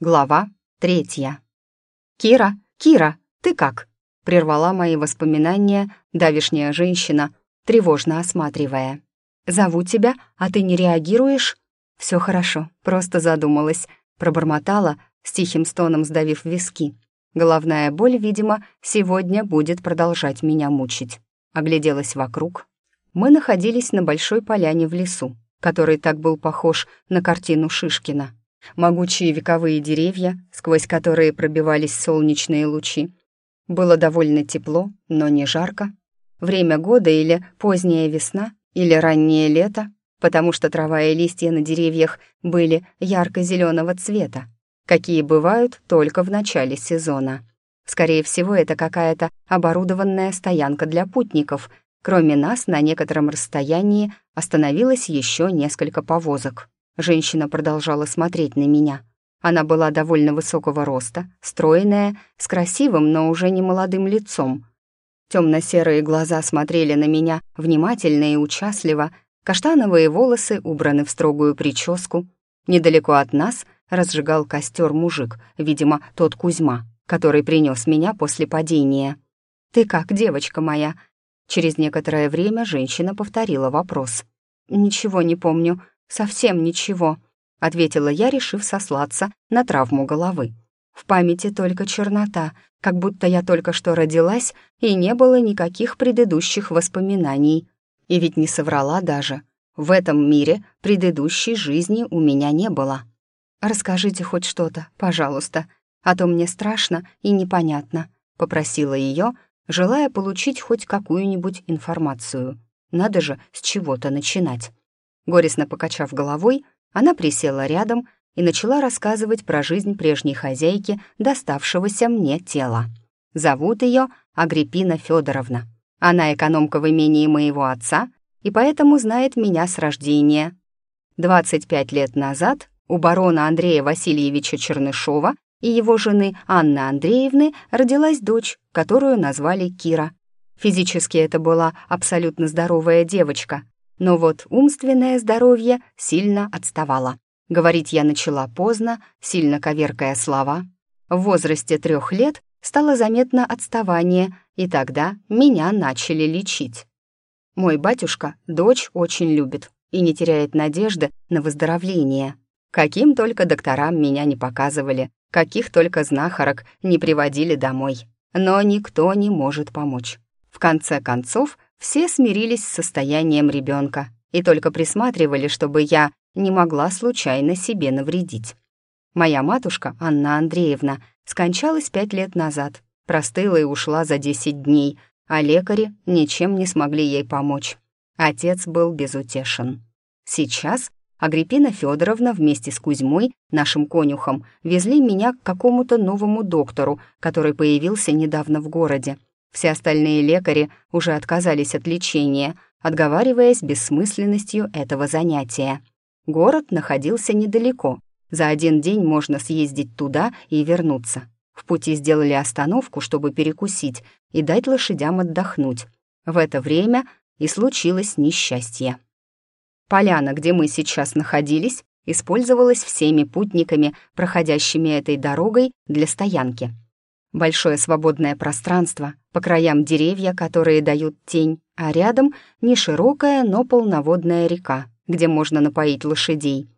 Глава третья. «Кира, Кира, ты как?» — прервала мои воспоминания давишняя женщина, тревожно осматривая. «Зову тебя, а ты не реагируешь?» «Все хорошо, просто задумалась», — пробормотала, с тихим стоном сдавив виски. Головная боль, видимо, сегодня будет продолжать меня мучить. Огляделась вокруг. Мы находились на большой поляне в лесу, который так был похож на картину Шишкина. Могучие вековые деревья, сквозь которые пробивались солнечные лучи. Было довольно тепло, но не жарко. Время года или поздняя весна, или раннее лето, потому что трава и листья на деревьях были ярко-зеленого цвета, какие бывают только в начале сезона. Скорее всего, это какая-то оборудованная стоянка для путников. Кроме нас, на некотором расстоянии остановилось еще несколько повозок. Женщина продолжала смотреть на меня. Она была довольно высокого роста, стройная, с красивым, но уже не молодым лицом. Темно-серые глаза смотрели на меня внимательно и участливо, каштановые волосы убраны в строгую прическу. Недалеко от нас разжигал костер мужик, видимо, тот Кузьма, который принес меня после падения. «Ты как, девочка моя?» Через некоторое время женщина повторила вопрос. «Ничего не помню», «Совсем ничего», — ответила я, решив сослаться на травму головы. В памяти только чернота, как будто я только что родилась, и не было никаких предыдущих воспоминаний. И ведь не соврала даже. В этом мире предыдущей жизни у меня не было. «Расскажите хоть что-то, пожалуйста, а то мне страшно и непонятно», — попросила ее, желая получить хоть какую-нибудь информацию. Надо же с чего-то начинать. Горестно покачав головой, она присела рядом и начала рассказывать про жизнь прежней хозяйки, доставшегося мне тела. Зовут ее Агриппина Федоровна. Она экономка в имении моего отца и поэтому знает меня с рождения. 25 лет назад у барона Андрея Васильевича Чернышова и его жены Анны Андреевны родилась дочь, которую назвали Кира. Физически это была абсолютно здоровая девочка, но вот умственное здоровье сильно отставало. Говорить я начала поздно, сильно коверкая слова. В возрасте трех лет стало заметно отставание, и тогда меня начали лечить. Мой батюшка дочь очень любит и не теряет надежды на выздоровление. Каким только докторам меня не показывали, каких только знахарок не приводили домой. Но никто не может помочь. В конце концов, все смирились с состоянием ребенка и только присматривали, чтобы я не могла случайно себе навредить. Моя матушка, Анна Андреевна, скончалась пять лет назад, простыла и ушла за десять дней, а лекари ничем не смогли ей помочь. Отец был безутешен. Сейчас Агриппина Федоровна вместе с Кузьмой, нашим конюхом, везли меня к какому-то новому доктору, который появился недавно в городе. Все остальные лекари уже отказались от лечения, отговариваясь бессмысленностью этого занятия. Город находился недалеко. За один день можно съездить туда и вернуться. В пути сделали остановку, чтобы перекусить и дать лошадям отдохнуть. В это время и случилось несчастье. Поляна, где мы сейчас находились, использовалась всеми путниками, проходящими этой дорогой для стоянки. Большое свободное пространство, по краям деревья, которые дают тень, а рядом не широкая, но полноводная река, где можно напоить лошадей.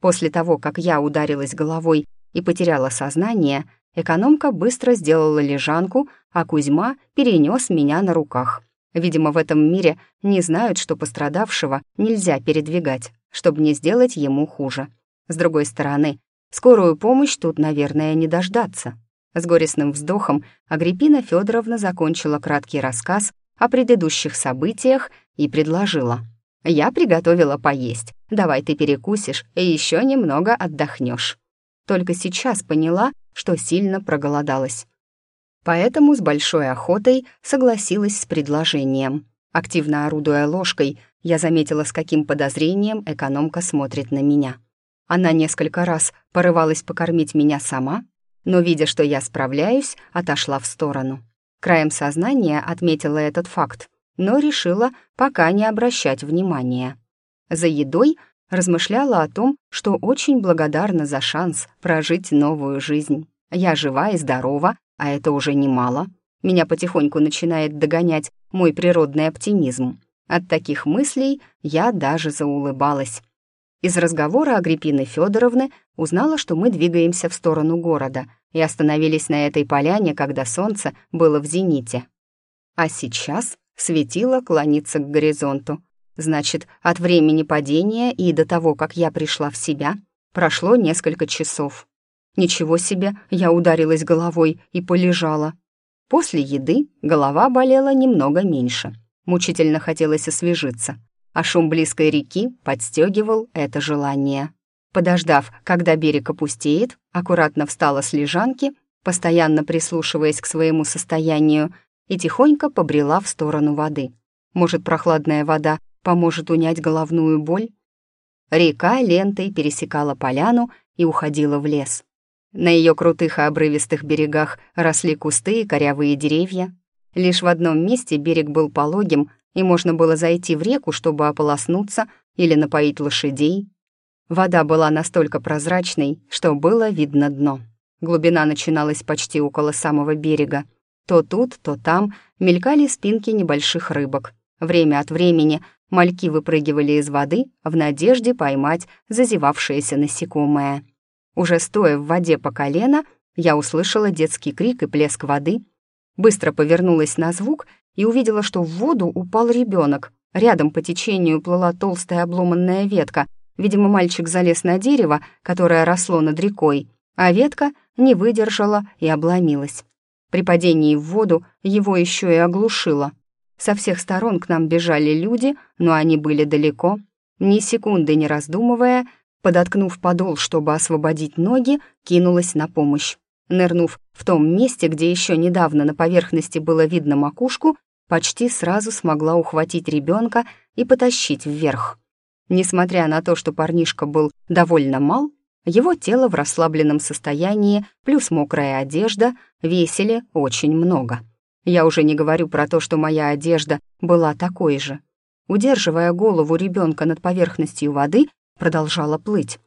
После того, как я ударилась головой и потеряла сознание, экономка быстро сделала лежанку, а Кузьма перенес меня на руках. Видимо, в этом мире не знают, что пострадавшего нельзя передвигать, чтобы не сделать ему хуже. С другой стороны, скорую помощь тут, наверное, не дождаться. С горестным вздохом Агриппина Федоровна закончила краткий рассказ о предыдущих событиях и предложила. «Я приготовила поесть. Давай ты перекусишь и еще немного отдохнешь». Только сейчас поняла, что сильно проголодалась. Поэтому с большой охотой согласилась с предложением. Активно орудуя ложкой, я заметила, с каким подозрением экономка смотрит на меня. Она несколько раз порывалась покормить меня сама, но, видя, что я справляюсь, отошла в сторону. Краем сознания отметила этот факт, но решила пока не обращать внимания. За едой Размышляла о том, что очень благодарна за шанс прожить новую жизнь. Я жива и здорова, а это уже немало. Меня потихоньку начинает догонять мой природный оптимизм. От таких мыслей я даже заулыбалась. Из разговора Агриппины Федоровны узнала, что мы двигаемся в сторону города и остановились на этой поляне, когда солнце было в зените. А сейчас светило клониться к горизонту. Значит, от времени падения и до того, как я пришла в себя, прошло несколько часов. Ничего себе, я ударилась головой и полежала. После еды голова болела немного меньше. Мучительно хотелось освежиться, а шум близкой реки подстегивал это желание. Подождав, когда берег опустеет, аккуратно встала с лежанки, постоянно прислушиваясь к своему состоянию, и тихонько побрела в сторону воды. Может, прохладная вода поможет унять головную боль? Река лентой пересекала поляну и уходила в лес. На ее крутых и обрывистых берегах росли кусты и корявые деревья. Лишь в одном месте берег был пологим, и можно было зайти в реку, чтобы ополоснуться или напоить лошадей. Вода была настолько прозрачной, что было видно дно. Глубина начиналась почти около самого берега. То тут, то там мелькали спинки небольших рыбок. Время от времени мальки выпрыгивали из воды в надежде поймать зазевавшееся насекомое. Уже стоя в воде по колено, я услышала детский крик и плеск воды, быстро повернулась на звук и увидела, что в воду упал ребенок. Рядом по течению плыла толстая обломанная ветка. Видимо, мальчик залез на дерево, которое росло над рекой, а ветка не выдержала и обломилась. При падении в воду его еще и оглушило. Со всех сторон к нам бежали люди, но они были далеко. Ни секунды не раздумывая, подоткнув подол, чтобы освободить ноги, кинулась на помощь. Нырнув в том месте, где еще недавно на поверхности было видно макушку, почти сразу смогла ухватить ребенка и потащить вверх. Несмотря на то, что парнишка был довольно мал, его тело в расслабленном состоянии плюс мокрая одежда весили очень много. Я уже не говорю про то, что моя одежда была такой же. Удерживая голову ребенка над поверхностью воды, продолжала плыть.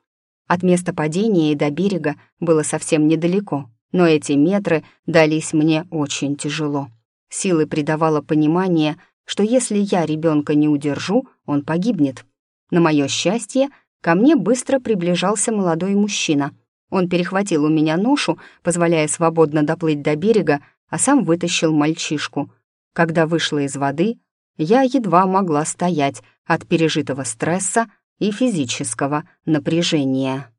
От места падения и до берега было совсем недалеко, но эти метры дались мне очень тяжело. Силы придавало понимание, что если я ребенка не удержу, он погибнет. На мое счастье, ко мне быстро приближался молодой мужчина. Он перехватил у меня ношу, позволяя свободно доплыть до берега, а сам вытащил мальчишку. Когда вышла из воды, я едва могла стоять от пережитого стресса и физического напряжения.